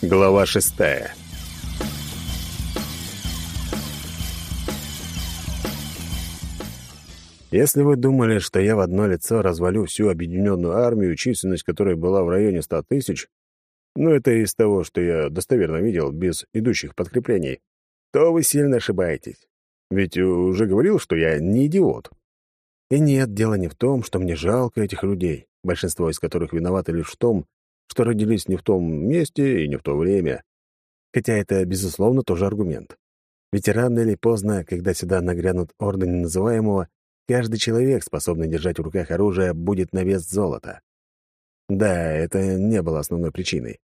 Глава шестая. Если вы думали, что я в одно лицо развалю всю объединенную армию, численность которой была в районе ста тысяч, ну, это из того, что я достоверно видел, без идущих подкреплений, то вы сильно ошибаетесь. Ведь уже говорил, что я не идиот. И нет, дело не в том, что мне жалко этих людей, большинство из которых виноваты лишь в том, что родились не в том месте и не в то время. Хотя это, безусловно, тоже аргумент. Ведь рано или поздно, когда сюда нагрянут орды неназываемого, каждый человек, способный держать в руках оружие, будет на вес золота. Да, это не было основной причиной.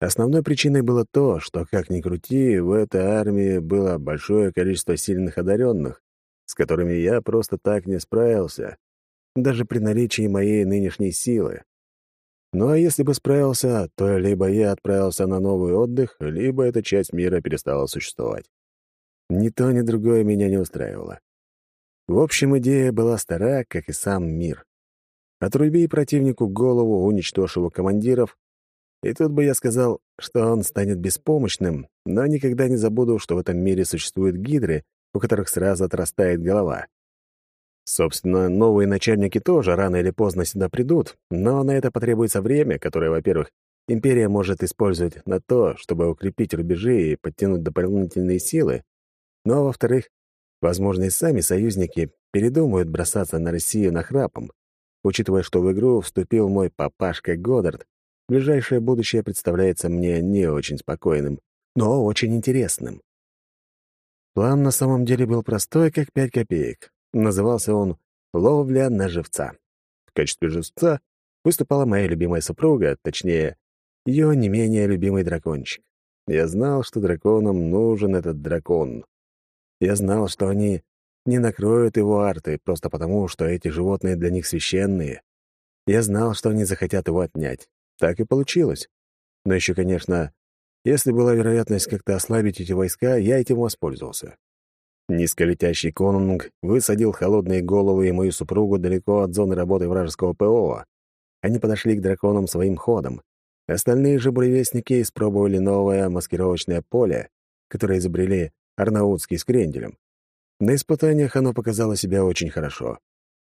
Основной причиной было то, что, как ни крути, в этой армии было большое количество сильных одаренных, с которыми я просто так не справился, даже при наличии моей нынешней силы. Ну а если бы справился, то либо я отправился на новый отдых, либо эта часть мира перестала существовать. Ни то, ни другое меня не устраивало. В общем, идея была стара, как и сам мир. Отруби противнику голову, уничтожь его командиров, и тут бы я сказал, что он станет беспомощным, но никогда не забуду, что в этом мире существуют гидры, у которых сразу отрастает голова. Собственно, новые начальники тоже рано или поздно сюда придут, но на это потребуется время, которое, во-первых, империя может использовать на то, чтобы укрепить рубежи и подтянуть дополнительные силы, но, во-вторых, возможно, и сами союзники передумают бросаться на Россию нахрапом, учитывая, что в игру вступил мой папашка Годдард, ближайшее будущее представляется мне не очень спокойным, но очень интересным. План на самом деле был простой, как пять копеек. Назывался он «Ловля на живца». В качестве живца выступала моя любимая супруга, точнее, ее не менее любимый дракончик. Я знал, что драконам нужен этот дракон. Я знал, что они не накроют его арты просто потому, что эти животные для них священные. Я знал, что они захотят его отнять. Так и получилось. Но еще, конечно, если была вероятность как-то ослабить эти войска, я этим воспользовался. Низколетящий конунг высадил холодные головы и мою супругу далеко от зоны работы вражеского ПО. Они подошли к драконам своим ходом. Остальные же буревестники испробовали новое маскировочное поле, которое изобрели Арнаутский с кренделем. На испытаниях оно показало себя очень хорошо.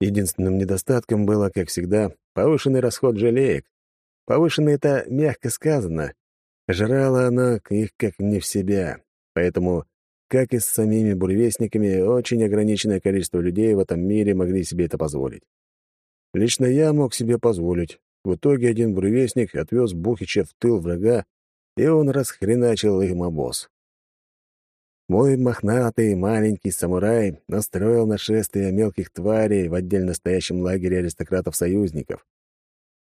Единственным недостатком было, как всегда, повышенный расход жалеек. Повышенный — это мягко сказано, Жрала она их как не в себя, поэтому, как и с самими буревестниками, очень ограниченное количество людей в этом мире могли себе это позволить. Лично я мог себе позволить. В итоге один буревестник отвез Бухича в тыл врага, и он расхреначил им обоз. Мой мохнатый маленький самурай настроил нашествие мелких тварей в отдельно стоящем лагере аристократов-союзников.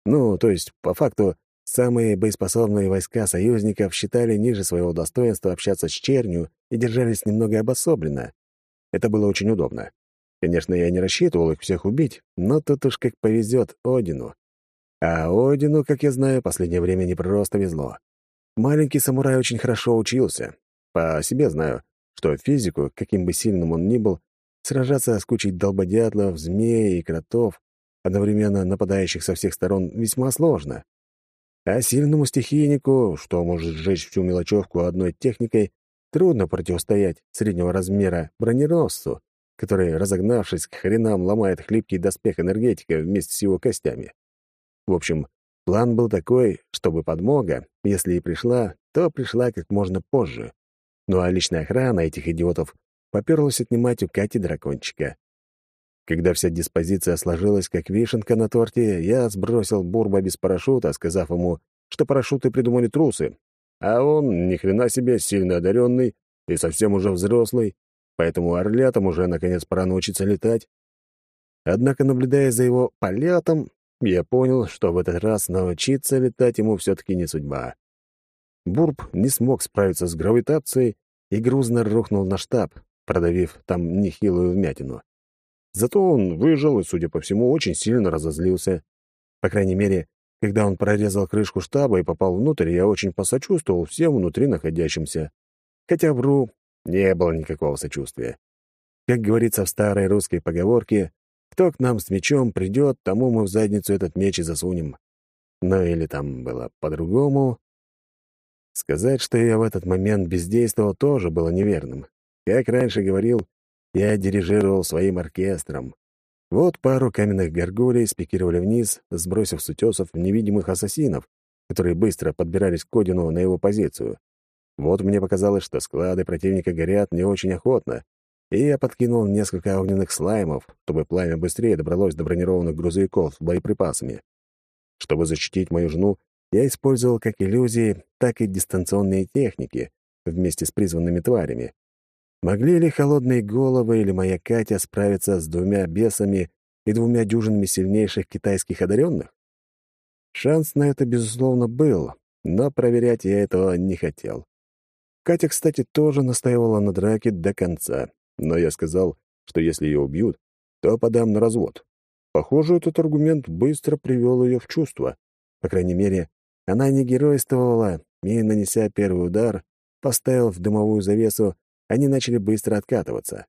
Ну, то есть, по факту, Самые боеспособные войска союзников считали ниже своего достоинства общаться с чернью и держались немного обособленно. Это было очень удобно. Конечно, я не рассчитывал их всех убить, но тут уж как повезет Одину. А Одину, как я знаю, последнее время не просто везло. Маленький самурай очень хорошо учился. По себе знаю, что физику, каким бы сильным он ни был, сражаться с кучей долбодятлов, змей и кротов, одновременно нападающих со всех сторон, весьма сложно. А сильному стихийнику, что может сжечь всю мелочевку одной техникой, трудно противостоять среднего размера броненосцу, который, разогнавшись к хренам, ломает хлипкий доспех энергетика вместе с его костями. В общем, план был такой, чтобы подмога, если и пришла, то пришла как можно позже. Ну а личная охрана этих идиотов поперлась отнимать у Кати дракончика. Когда вся диспозиция сложилась как вишенка на торте, я сбросил Бурба без парашюта, сказав ему, что парашюты придумали трусы. А он, ни хрена себе, сильно одаренный и совсем уже взрослый, поэтому орлятам уже, наконец, пора научиться летать. Однако, наблюдая за его полетом, я понял, что в этот раз научиться летать ему все-таки не судьба. Бурб не смог справиться с гравитацией и грузно рухнул на штаб, продавив там нехилую вмятину. Зато он выжил и, судя по всему, очень сильно разозлился. По крайней мере, когда он прорезал крышку штаба и попал внутрь, я очень посочувствовал всем внутри находящимся. Хотя вру, не было никакого сочувствия. Как говорится в старой русской поговорке, кто к нам с мечом придет, тому мы в задницу этот меч и засунем. Ну или там было по-другому. Сказать, что я в этот момент бездействовал, тоже было неверным. Как раньше говорил, я дирижировал своим оркестром. Вот пару каменных горгулей спикировали вниз, сбросив с утесов невидимых ассасинов, которые быстро подбирались к Кодину на его позицию. Вот мне показалось, что склады противника горят не очень охотно, и я подкинул несколько огненных слаймов, чтобы пламя быстрее добралось до бронированных грузовиков с боеприпасами. Чтобы защитить мою жену, я использовал как иллюзии, так и дистанционные техники вместе с призванными тварями. Могли ли холодные головы или моя Катя справиться с двумя бесами и двумя дюжинами сильнейших китайских одаренных? Шанс на это, безусловно, был, но проверять я этого не хотел. Катя, кстати, тоже настаивала на драке до конца, но я сказал, что если ее убьют, то подам на развод. Похоже, этот аргумент быстро привел ее в чувство. По крайней мере, она не геройствовала и, нанеся первый удар, поставив дымовую завесу, они начали быстро откатываться.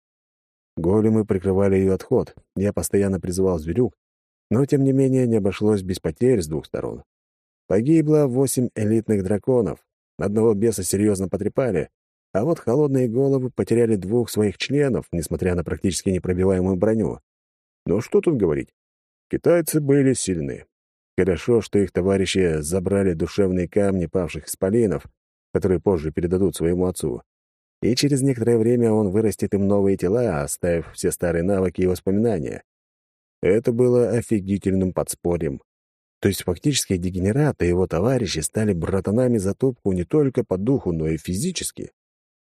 Големы прикрывали ее отход, я постоянно призывал зверюк, но, тем не менее, не обошлось без потерь с двух сторон. Погибло восемь элитных драконов, одного беса серьезно потрепали, а вот холодные головы потеряли двух своих членов, несмотря на практически непробиваемую броню. Но что тут говорить? Китайцы были сильны. Хорошо, что их товарищи забрали душевные камни павших исполинов, которые позже передадут своему отцу. И через некоторое время он вырастет им новые тела, оставив все старые навыки и воспоминания. Это было офигительным подспорьем. То есть фактически дегенерат и его товарищи стали братанами за топку не только по духу, но и физически.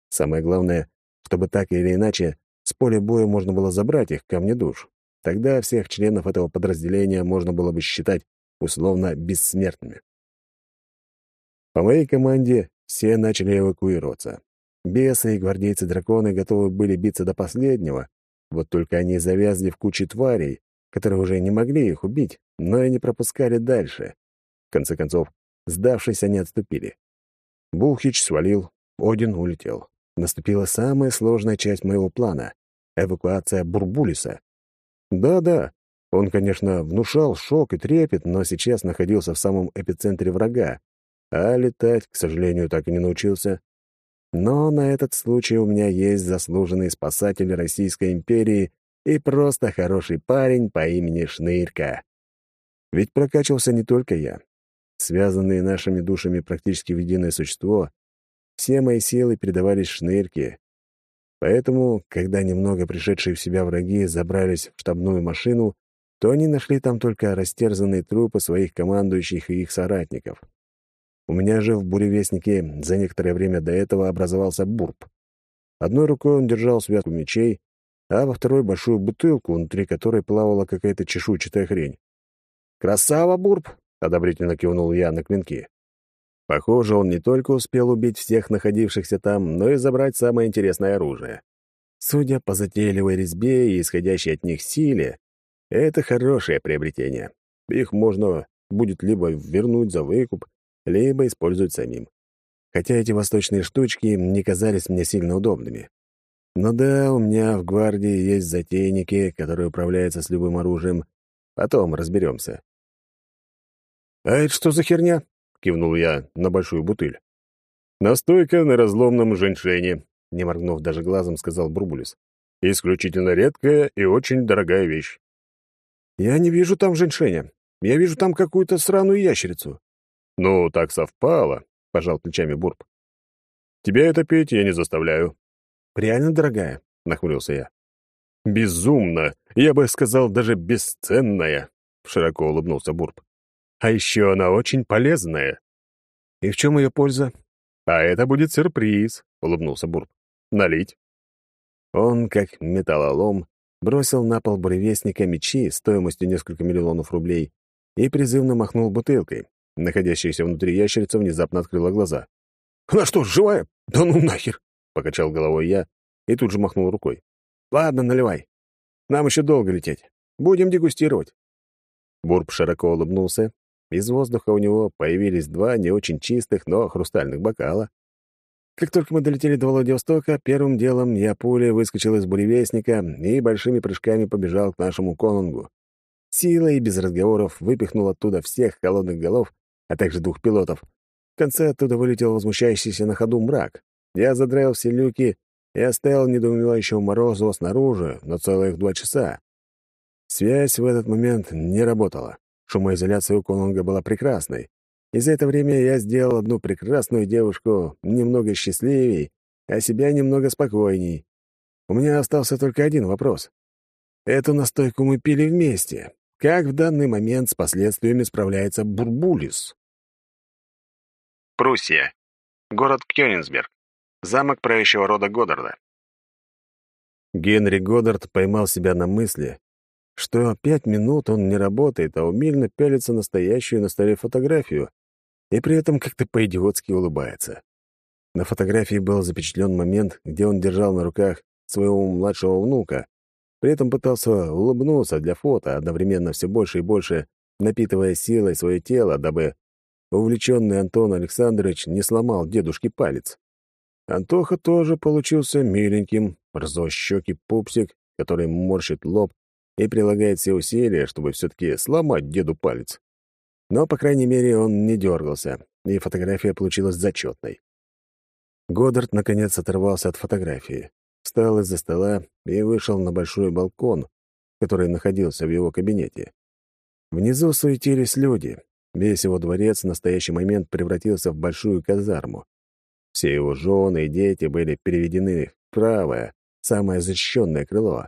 Самое главное, чтобы так или иначе с поля боя можно было забрать их камни душ. Тогда всех членов этого подразделения можно было бы считать условно бессмертными. По моей команде все начали эвакуироваться. Бесы и гвардейцы-драконы готовы были биться до последнего, вот только они завязли в куче тварей, которые уже не могли их убить, но и не пропускали дальше. В конце концов, сдавшись, они отступили. Бухич свалил, Один улетел. Наступила самая сложная часть моего плана — эвакуация Бурбулиса. Да-да, он, конечно, внушал шок и трепет, но сейчас находился в самом эпицентре врага, а летать, к сожалению, так и не научился. Но на этот случай у меня есть заслуженный спасатель Российской империи и просто хороший парень по имени Шнырька. Ведь прокачивался не только я. Связанные нашими душами практически в единое существо, все мои силы передавались Шнырьке. Поэтому, когда немного пришедшие в себя враги забрались в штабную машину, то они нашли там только растерзанные трупы своих командующих и их соратников. У меня же в буревестнике за некоторое время до этого образовался бурб. Одной рукой он держал связку мечей, а во второй — большую бутылку, внутри которой плавала какая-то чешуйчатая хрень. «Красава, Бурб!» — одобрительно кивнул я на клинки. Похоже, он не только успел убить всех находившихся там, но и забрать самое интересное оружие. Судя по затейливой резьбе и исходящей от них силе, это хорошее приобретение. Их можно будет либо вернуть за выкуп, либо использовать самим. Хотя эти восточные штучки не казались мне сильно удобными. Ну да, у меня в гвардии есть затейники, которые управляются с любым оружием. Потом разберемся. «А это что за херня?» — кивнул я на большую бутыль. «Настойка на разломном женьшене», — не моргнув даже глазом, сказал Бурбулис. «Исключительно редкая и очень дорогая вещь». «Я не вижу там женьшеня. Я вижу там какую-то сраную ящерицу». «Ну, так совпало», — пожал плечами Бурб. «Тебя это петь я не заставляю. Реально дорогая?» — нахмурился я. «Безумно! Я бы сказал, даже бесценная!» — широко улыбнулся Бурб. «А еще она очень полезная!» «И в чем ее польза?» «А это будет сюрприз!» — улыбнулся Бурб. «Налить?» Он, как металлолом, бросил на пол буревестника мечи стоимостью несколько миллионов рублей и призывно махнул бутылкой. Находящаяся внутри ящерица внезапно открыла глаза. «Она что, живая? Да ну нахер!» — покачал головой я и тут же махнул рукой. «Ладно, наливай. Нам еще долго лететь. Будем дегустировать». Бурб широко улыбнулся. Из воздуха у него появились два не очень чистых, но хрустальных бокала. Как только мы долетели до Владивостока, первым делом я пулей выскочил из буревестника и большими прыжками побежал к нашему конунгу. Силой и без разговоров выпихнул оттуда всех холодных голов, а также двух пилотов, конце оттуда вылетел возмущающийся на ходу мрак. Я задрал все люки и оставил недоумевающего Морозова снаружи на целых два часа. Связь в этот момент не работала. Шумоизоляция у Конунга была прекрасной. И за это время я сделал одну прекрасную девушку немного счастливей, а себя немного спокойней. У меня остался только один вопрос. Эту настойку мы пили вместе. Как в данный момент с последствиями справляется Бурбулис? Пруссия. Город Кёнигсберг. Замок правящего рода Годдарда. Генри Годдард поймал себя на мысли, что пять минут он не работает, а умильно пялится настоящую на столе фотографию и при этом как-то по-идиотски улыбается. На фотографии был запечатлен момент, где он держал на руках своего младшего внука, при этом пытался улыбнуться для фото, одновременно все больше и больше напитывая силой свое тело, дабы увлеченный Антон Александрович не сломал дедушке палец. Антоха тоже получился миленьким, рзощекий пупсик, который морщит лоб и прилагает все усилия, чтобы все-таки сломать деду палец. Но, по крайней мере, он не дергался, и фотография получилась зачетной. Годдард, наконец, оторвался от фотографии, встал из-за стола и вышел на большой балкон, который находился в его кабинете. Внизу суетились люди. Весь его дворец в настоящий момент превратился в большую казарму. Все его жены и дети были переведены в правое, самое защищенное крыло.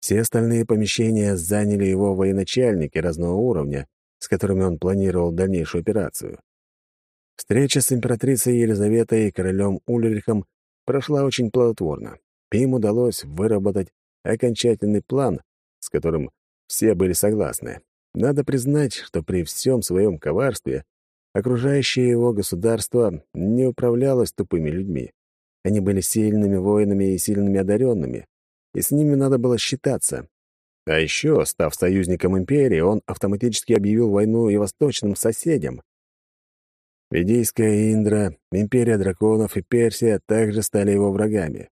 Все остальные помещения заняли его военачальники разного уровня, с которыми он планировал дальнейшую операцию. Встреча с императрицей Елизаветой и королем Ульрихом прошла очень плодотворно. Им удалось выработать окончательный план, с которым все были согласны. Надо признать, что при всем своем коварстве окружающее его государство не управлялось тупыми людьми. Они были сильными воинами и сильными одаренными, и с ними надо было считаться. А еще, став союзником империи, он автоматически объявил войну и восточным соседям. Ведийская Индра, империя драконов и Персия также стали его врагами.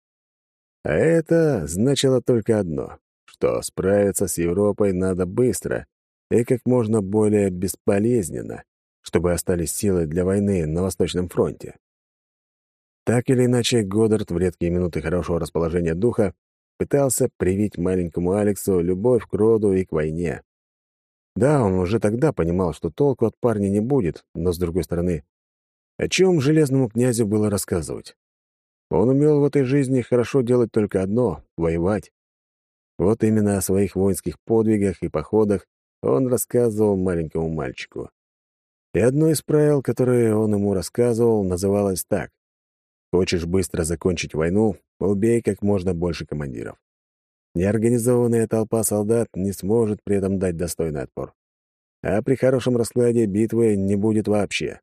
А это значило только одно, что справиться с Европой надо быстро и как можно более бесполезненно, чтобы остались силы для войны на Восточном фронте. Так или иначе, Годдард в редкие минуты хорошего расположения духа пытался привить маленькому Алексу любовь к роду и к войне. Да, он уже тогда понимал, что толку от парня не будет, но, с другой стороны, о чем железному князю было рассказывать? Он умел в этой жизни хорошо делать только одно — воевать. Вот именно о своих воинских подвигах и походах он рассказывал маленькому мальчику. И одно из правил, которое он ему рассказывал, называлось так. Хочешь быстро закончить войну, убей как можно больше командиров. Неорганизованная толпа солдат не сможет при этом дать достойный отпор. А при хорошем раскладе битвы не будет вообще.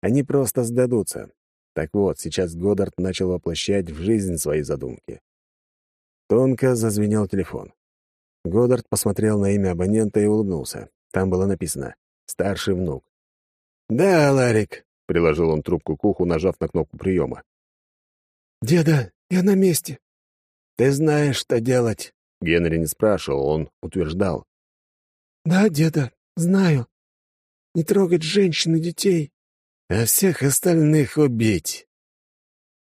Они просто сдадутся. Так вот, сейчас Годдард начал воплощать в жизнь свои задумки. Тонко зазвенел телефон. Годдард посмотрел на имя абонента и улыбнулся. Там было написано «Старший внук». «Да, Ларик», — приложил он трубку к уху, нажав на кнопку приема. «Деда, я на месте». «Ты знаешь, что делать?» Генри не спрашивал, он утверждал. «Да, деда, знаю. Не трогать женщин и детей, а всех остальных убить».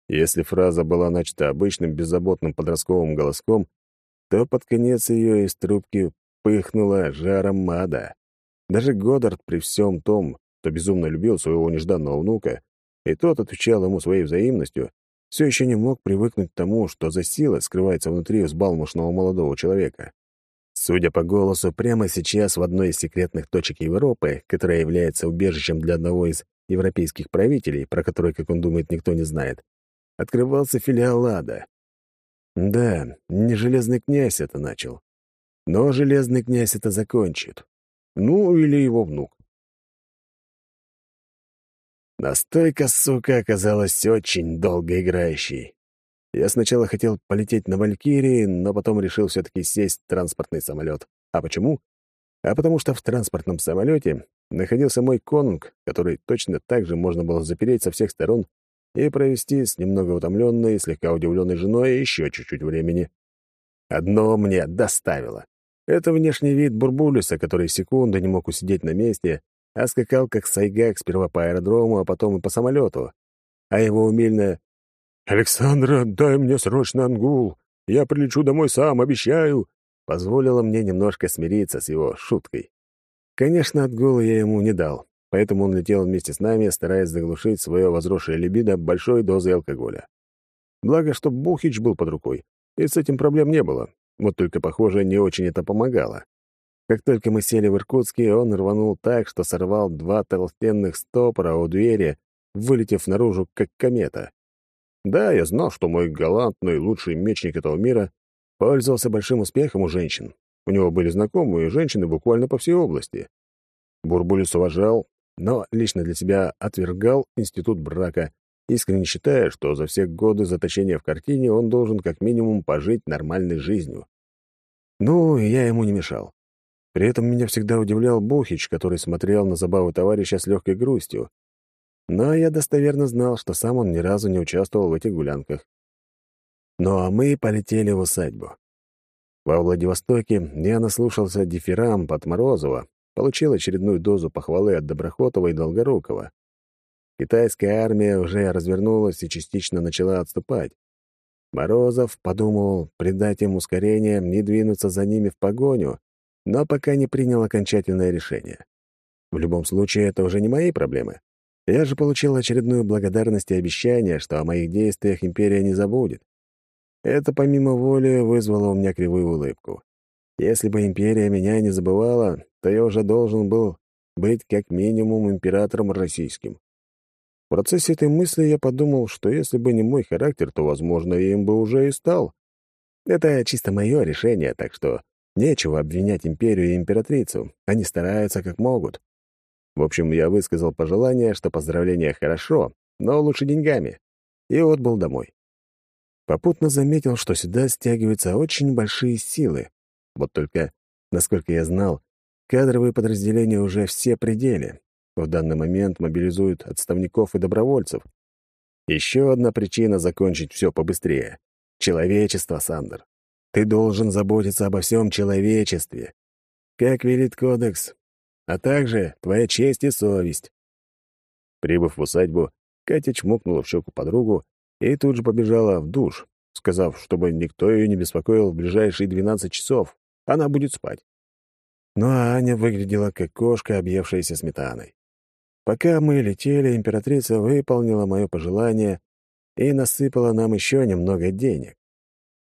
Если фраза была начата обычным беззаботным подростковым голоском, то под конец ее из трубки пыхнула жаром мада. Даже Годдард при всем том, кто безумно любил своего нежданного внука, и тот отвечал ему своей взаимностью, все еще не мог привыкнуть к тому, что за сила скрывается внутри взбалмошного молодого человека. Судя по голосу, прямо сейчас в одной из секретных точек Европы, которая является убежищем для одного из европейских правителей, про который, как он думает, никто не знает, открывался филиал Ада. Да, не Железный князь это начал. Но Железный князь это закончит. Ну, или его внук. Настойка, сука, оказалась очень долгоиграющей. Я сначала хотел полететь на Валькирии, но потом решил все-таки сесть в транспортный самолет. А почему? А потому что в транспортном самолете находился мой конунг, который точно так же можно было запереть со всех сторон и провести с немного утомленной и слегка удивленной женой еще чуть-чуть времени. Одно мне доставило. Это внешний вид Бурбулиса, который секунду не мог усидеть на месте, а скакал как сайгак сперва по аэродрому, а потом и по самолету. А его умильное «Александра, дай мне срочно ангул! Я прилечу домой сам, обещаю!» позволило мне немножко смириться с его шуткой. Конечно, отгула я ему не дал, поэтому он летел вместе с нами, стараясь заглушить свое возросшее либидо большой дозой алкоголя. Благо, что Бухич был под рукой, и с этим проблем не было. Вот только, похоже, не очень это помогало. Как только мы сели в Иркутске, он рванул так, что сорвал два толстенных стопора у двери, вылетев наружу, как комета. Да, я знал, что мой галантный лучший мечник этого мира пользовался большим успехом у женщин. У него были знакомые женщины буквально по всей области. Бурбулис уважал, но лично для себя отвергал институт брака, искренне считая, что за все годы заточения в картине он должен как минимум пожить нормальной жизнью. Ну, я ему не мешал. При этом меня всегда удивлял Бухич, который смотрел на забаву товарища с легкой грустью, но я достоверно знал, что сам он ни разу не участвовал в этих гулянках. Ну а мы полетели в усадьбу. Во Владивостоке я наслушался дифирам от Морозова, получил очередную дозу похвалы от Доброхотова и Долгорукова. Китайская армия уже развернулась и частично начала отступать. Морозов подумал придать им ускорение и двинуться за ними в погоню, но пока не принял окончательное решение. В любом случае, это уже не мои проблемы. Я же получил очередную благодарность и обещание, что о моих действиях империя не забудет. Это помимо воли вызвало у меня кривую улыбку. Если бы империя меня не забывала, то я уже должен был быть как минимум императором российским. В процессе этой мысли я подумал, что если бы не мой характер, то, возможно, я им бы уже и стал. Это чисто мое решение, так что нечего обвинять империю и императрицу. Они стараются как могут. В общем, я высказал пожелание, что поздравления хорошо, но лучше деньгами, и отбыл домой. Попутно заметил, что сюда стягиваются очень большие силы. Вот только, насколько я знал, кадровые подразделения уже все пределе. В данный момент мобилизуют отставников и добровольцев. Еще одна причина закончить все побыстрее. Человечество, Сандер. Ты должен заботиться обо всем человечестве. Как велит кодекс, а также твоя честь и совесть». Прибыв в усадьбу, Катя чмокнула в щеку подругу и тут же побежала в душ, сказав, чтобы никто ее не беспокоил в ближайшие 12 часов, она будет спать. А Аня выглядела как кошка, объевшаяся сметаной. Пока мы летели, императрица выполнила мое пожелание и насыпала нам еще немного денег.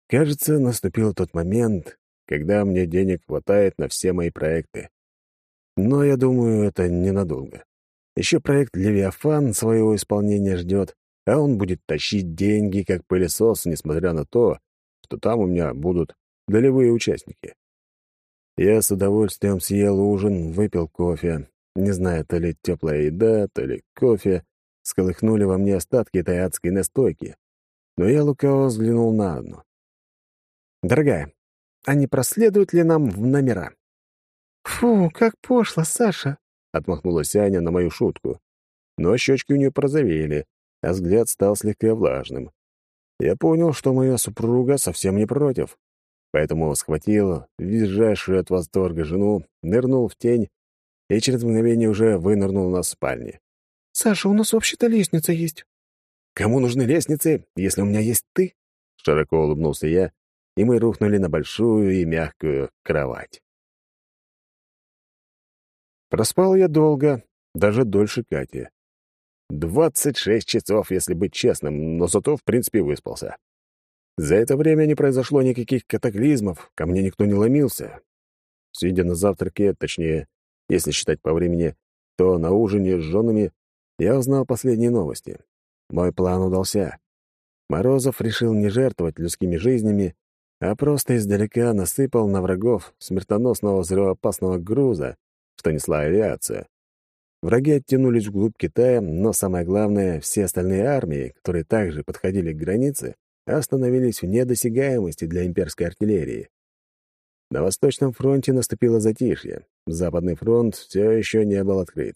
Кажется, наступил тот момент, когда мне денег хватает на все мои проекты. Но я думаю, это ненадолго. Еще проект «Левиафан» своего исполнения ждет, а он будет тащить деньги, как пылесос, несмотря на то, что там у меня будут долевые участники. Я с удовольствием съел ужин, выпил кофе. Не знаю, то ли теплая еда, то ли кофе. Сколыхнули во мне остатки этой адской настойки. Но я лукаво взглянул на одну. «Дорогая, а не проследуют ли нам в номера?» «Фу, как пошло, Саша!» — отмахнулась Аня на мою шутку. Но щечки у нее порозовели, а взгляд стал слегка влажным. Я понял, что моя супруга совсем не против, поэтому схватил визжащую от восторга жену, нырнул в тень и через мгновение уже вынырнул на спальне. «Саша, у нас вообще-то лестница есть». «Кому нужны лестницы, если у меня есть ты?» Широко улыбнулся я, и мы рухнули на большую и мягкую кровать. Проспал я долго, даже дольше Кати. Двадцать шесть часов, если быть честным, но зато, в принципе, выспался. За это время не произошло никаких катаклизмов, ко мне никто не ломился. Сидя на завтраке, точнее, если считать по времени, то на ужине с женами я узнал последние новости. Мой план удался. Морозов решил не жертвовать людскими жизнями, а просто издалека насыпал на врагов смертоносного взрывоопасного груза, что несла авиация. Враги оттянулись вглубь Китая, но самое главное, все остальные армии, которые также подходили к границе, остановились вне досягаемости для имперской артиллерии. На Восточном фронте наступило затишье. Западный фронт все еще не был открыт.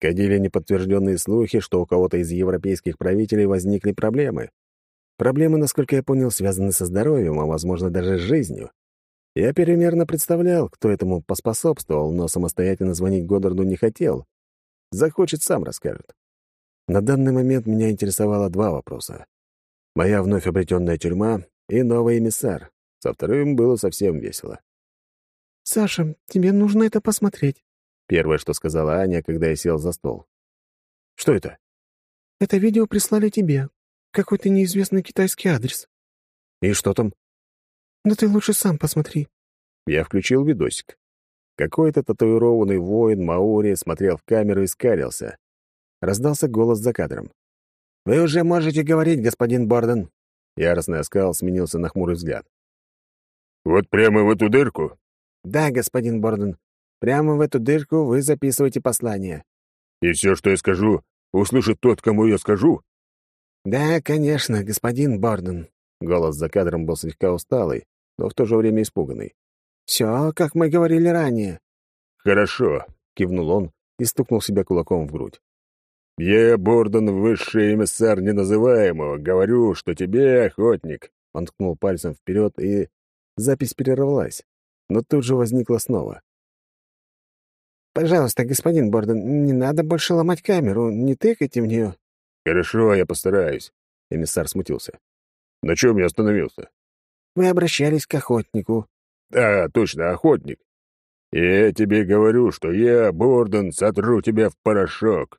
Ходили неподтвержденные слухи, что у кого-то из европейских правителей возникли проблемы. Проблемы, насколько я понял, связаны со здоровьем, а, возможно, даже с жизнью. Я примерно представлял, кто этому поспособствовал, но самостоятельно звонить Годдарду не хотел, Захочет, сам расскажет. На данный момент меня интересовало два вопроса. Моя вновь обретенная тюрьма и новый эмиссар. Со вторым было совсем весело. «Саша, тебе нужно это посмотреть», — первое, что сказала Аня, когда я сел за стол. «Что это?» «Это видео прислали тебе. Какой-то неизвестный китайский адрес». «И что там?» «Да ты лучше сам посмотри». Я включил видосик. Какой-то татуированный воин Маори смотрел в камеру и скалился. Раздался голос за кадром. «Вы уже можете говорить, господин Борден». Яростный оскал сменился на хмурый взгляд. «Вот прямо в эту дырку?» «Да, господин Борден. Прямо в эту дырку вы записываете послание». «И все, что я скажу, услышит тот, кому я скажу?» «Да, конечно, господин Борден». Голос за кадром был слегка усталый, но в то же время испуганный. «Все, как мы говорили ранее». «Хорошо», — кивнул он и стукнул себя кулаком в грудь. «Я, Бордон, высший эмиссар неназываемого, говорю, что тебе, охотник». Он ткнул пальцем вперед, и запись перервалась, но тут же возникла снова. «Пожалуйста, господин Бордон, не надо больше ломать камеру, не тыкайте в нее». «Хорошо, я постараюсь», — эмиссар смутился. «На чем я остановился?» «Вы обращались к охотнику». «Да, точно, охотник. Я тебе говорю, что я, Бордон, сотру тебя в порошок.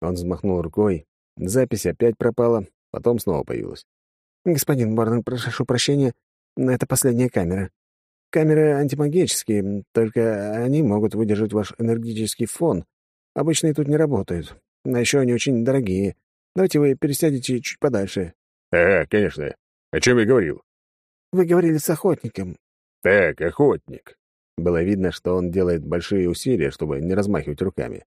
Он взмахнул рукой. Запись опять пропала, потом снова появилась. «Господин Борден, прошу прощения, но это последняя камера. Камеры антимагические, только они могут выдержать ваш энергетический фон. Обычные тут не работают. А еще они очень дорогие. Давайте вы пересядете чуть подальше». «Ага, конечно. О чем я говорил?» «Вы говорили с охотником». «Так, охотник». Было видно, что он делает большие усилия, чтобы не размахивать руками.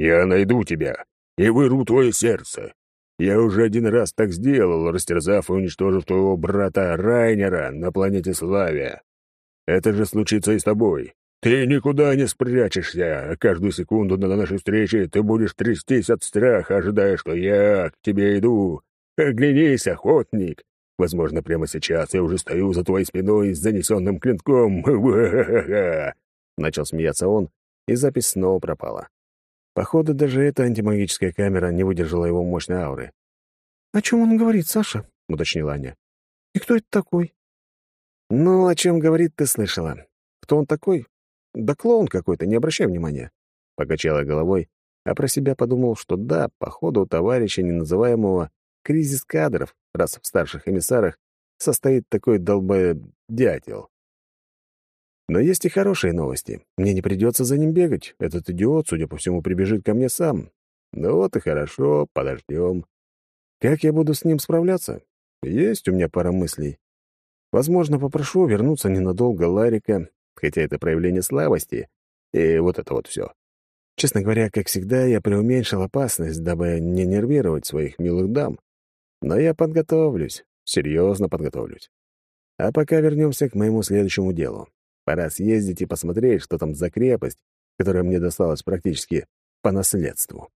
Я найду тебя и вырву твое сердце. Я уже один раз так сделал, растерзав и уничтожив твоего брата Райнера на планете Славия. Это же случится и с тобой. Ты никуда не спрячешься, а каждую секунду на нашей встрече ты будешь трястись от страха, ожидая, что я к тебе иду. Оглянись, охотник. Возможно, прямо сейчас я уже стою за твоей спиной с занесенным клинком. Начал смеяться он, и запись снова пропала. Походу, даже эта антимагическая камера не выдержала его мощной ауры. «О чем он говорит, Саша?» — уточнила Аня. «И кто это такой?» «Ну, о чем говорит, ты слышала. Кто он такой? Да клоун какой-то, не обращай внимания». Покачала головой, а про себя подумал, что да, походу, у товарища неназываемого кризис кадров, раз в старших эмиссарах состоит такой долбодятел. Но есть и хорошие новости. Мне не придется за ним бегать. Этот идиот, судя по всему, прибежит ко мне сам. Ну вот и хорошо, подождем. Как я буду с ним справляться? Есть у меня пара мыслей. Возможно, попрошу вернуться ненадолго Ларика, хотя это проявление слабости, и вот это вот все. Честно говоря, как всегда, я преуменьшил опасность, дабы не нервировать своих милых дам. Но я подготовлюсь, серьезно подготовлюсь. А пока вернемся к моему следующему делу. Пора съездить и посмотреть, что там за крепость, которая мне досталась практически по наследству.